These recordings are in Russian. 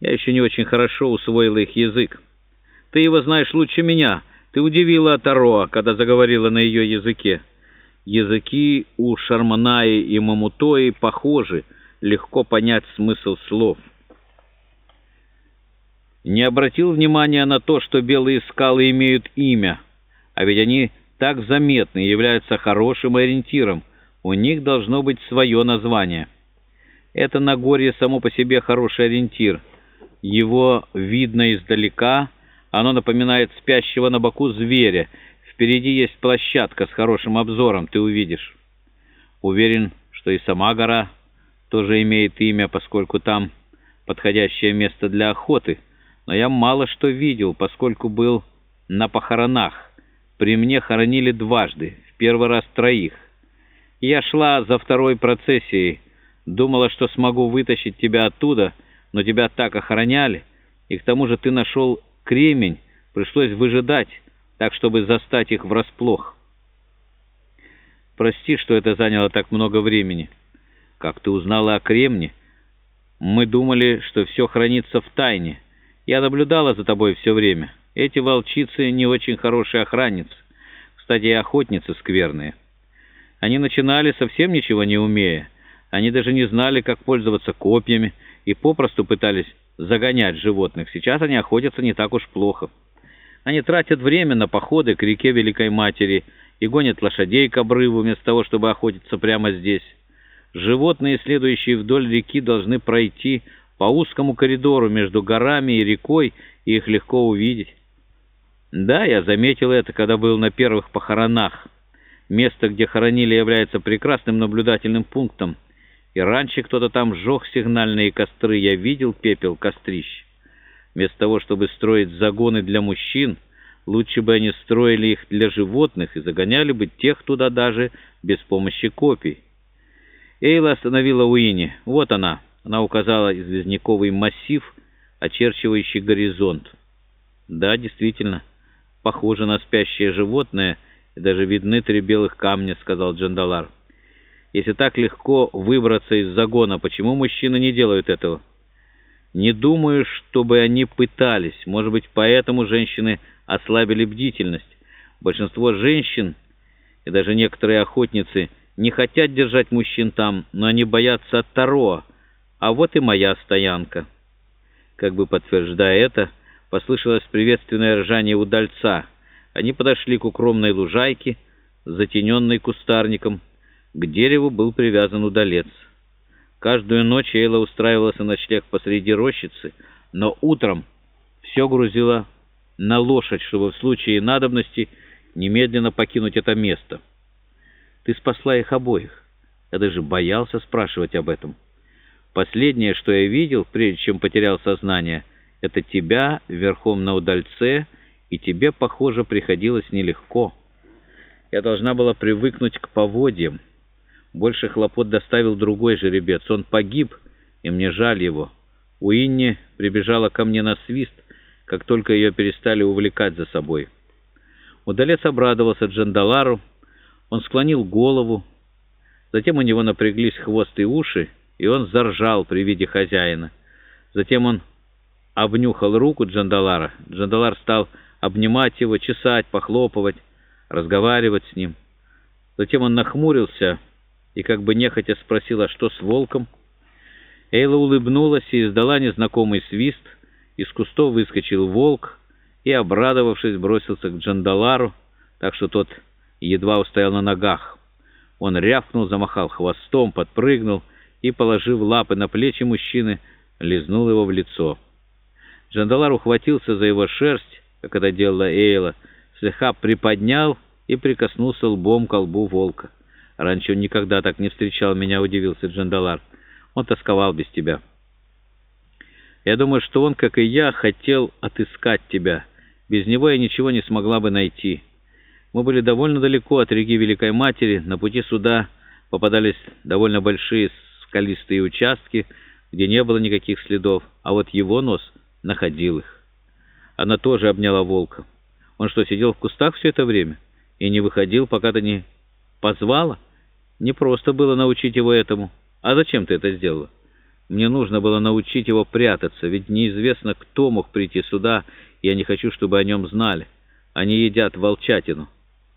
Я еще не очень хорошо усвоила их язык. Ты его знаешь лучше меня. Ты удивила Тароа, когда заговорила на ее языке. Языки у Шарманаи и Мамутои похожи, легко понять смысл слов. Не обратил внимания на то, что белые скалы имеют имя, а ведь они так заметны и являются хорошим ориентиром. У них должно быть свое название. Это Нагорье само по себе хороший ориентир. Его видно издалека, оно напоминает спящего на боку зверя. Впереди есть площадка с хорошим обзором, ты увидишь. Уверен, что и сама гора тоже имеет имя, поскольку там подходящее место для охоты. Но я мало что видел, поскольку был на похоронах. При мне хоронили дважды, в первый раз троих. Я шла за второй процессией, думала, что смогу вытащить тебя оттуда, но тебя так охраняли, и к тому же ты нашел кремень, пришлось выжидать, так, чтобы застать их врасплох. Прости, что это заняло так много времени. Как ты узнала о кремне? Мы думали, что все хранится в тайне. Я наблюдала за тобой все время. Эти волчицы не очень хорошие охранницы. Кстати, и охотницы скверные. Они начинали совсем ничего не умея. Они даже не знали, как пользоваться копьями, и попросту пытались загонять животных. Сейчас они охотятся не так уж плохо. Они тратят время на походы к реке Великой Матери и гонят лошадей к обрыву, вместо того, чтобы охотиться прямо здесь. Животные, следующие вдоль реки, должны пройти по узкому коридору между горами и рекой, и их легко увидеть. Да, я заметил это, когда был на первых похоронах. Место, где хоронили, является прекрасным наблюдательным пунктом. И раньше кто-то там сжег сигнальные костры, я видел пепел кострищ. Вместо того, чтобы строить загоны для мужчин, лучше бы они строили их для животных и загоняли бы тех туда даже без помощи копий. Эйла остановила Уинни. Вот она. Она указала известняковый массив, очерчивающий горизонт. Да, действительно, похоже на спящее животное, и даже видны три белых камня, сказал Джандалар. Если так легко выбраться из загона, почему мужчины не делают этого? Не думаю, чтобы они пытались. Может быть, поэтому женщины ослабили бдительность. Большинство женщин и даже некоторые охотницы не хотят держать мужчин там, но они боятся Таро. А вот и моя стоянка. Как бы подтверждая это, послышалось приветственное ржание удальца. Они подошли к укромной лужайке, затененной кустарником, к дереву был привязан удалец. Каждую ночь Эйла устраивалась на ночлег посреди рощицы, но утром все грузила на лошадь, чтобы в случае надобности немедленно покинуть это место. Ты спасла их обоих. Я даже боялся спрашивать об этом. Последнее, что я видел, прежде чем потерял сознание, это тебя верхом на удальце, и тебе, похоже, приходилось нелегко. Я должна была привыкнуть к поводьям. Больше хлопот доставил другой жеребец. Он погиб, и мне жаль его. Уинни прибежала ко мне на свист, как только ее перестали увлекать за собой. Удалец обрадовался Джандалару. Он склонил голову. Затем у него напряглись хвост и уши, и он заржал при виде хозяина. Затем он обнюхал руку Джандалара. Джандалар стал обнимать его, чесать, похлопывать, разговаривать с ним. Затем он нахмурился и как бы нехотя спросила, что с волком. Эйла улыбнулась и издала незнакомый свист. Из кустов выскочил волк и, обрадовавшись, бросился к Джандалару, так что тот едва устоял на ногах. Он рявкнул, замахал хвостом, подпрыгнул и, положив лапы на плечи мужчины, лизнул его в лицо. Джандалар ухватился за его шерсть, как это делала Эйла, слегка приподнял и прикоснулся лбом к лбу волка. Раньше он никогда так не встречал меня, удивился Джандалар. Он тосковал без тебя. Я думаю, что он, как и я, хотел отыскать тебя. Без него я ничего не смогла бы найти. Мы были довольно далеко от реки Великой Матери. На пути сюда попадались довольно большие скалистые участки, где не было никаких следов, а вот его нос находил их. Она тоже обняла волка. Он что, сидел в кустах все это время и не выходил, пока ты не позвала? Не просто было научить его этому. А зачем ты это сделала? Мне нужно было научить его прятаться, ведь неизвестно, кто мог прийти сюда, я не хочу, чтобы о нем знали. Они едят волчатину.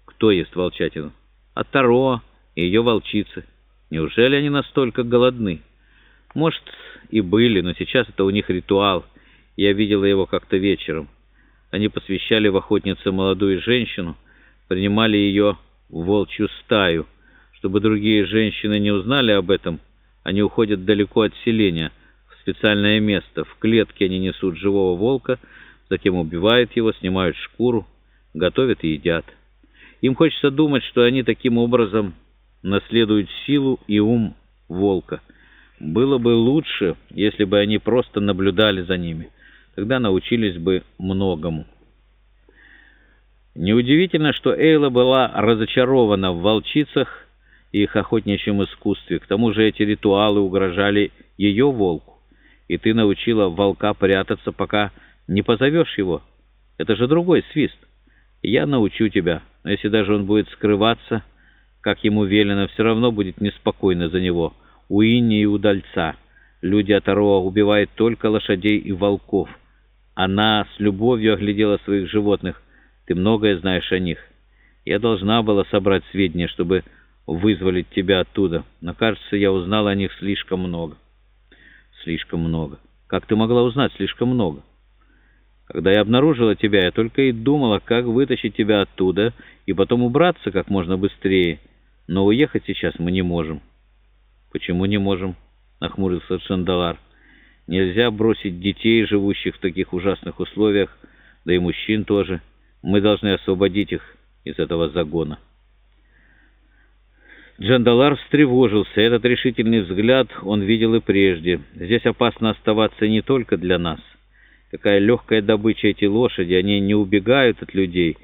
Кто ест волчатину? А Таро и ее волчицы. Неужели они настолько голодны? Может, и были, но сейчас это у них ритуал. Я видела его как-то вечером. Они посвящали в охотнице молодую женщину, принимали ее в волчью стаю. Чтобы другие женщины не узнали об этом, они уходят далеко от селения, в специальное место. В клетке они несут живого волка, затем убивают его, снимают шкуру, готовят и едят. Им хочется думать, что они таким образом наследуют силу и ум волка. Было бы лучше, если бы они просто наблюдали за ними. Тогда научились бы многому. Неудивительно, что Эйла была разочарована в волчицах их охотничьем искусстве. К тому же эти ритуалы угрожали ее волку. И ты научила волка прятаться, пока не позовешь его. Это же другой свист. Я научу тебя, но если даже он будет скрываться, как ему велено, все равно будет неспокойно за него. У Инни и удальца. Люди Атароа убивают только лошадей и волков. Она с любовью оглядела своих животных. Ты многое знаешь о них. Я должна была собрать сведения, чтобы вызволить тебя оттуда, но, кажется, я узнал о них слишком много. Слишком много. Как ты могла узнать слишком много? Когда я обнаружила тебя, я только и думала, как вытащить тебя оттуда и потом убраться как можно быстрее. Но уехать сейчас мы не можем. Почему не можем? Нахмурился Шандалар. Нельзя бросить детей, живущих в таких ужасных условиях, да и мужчин тоже. Мы должны освободить их из этого загона. Джандалар встревожился. Этот решительный взгляд он видел и прежде. Здесь опасно оставаться не только для нас. Какая легкая добыча эти лошади, они не убегают от людей,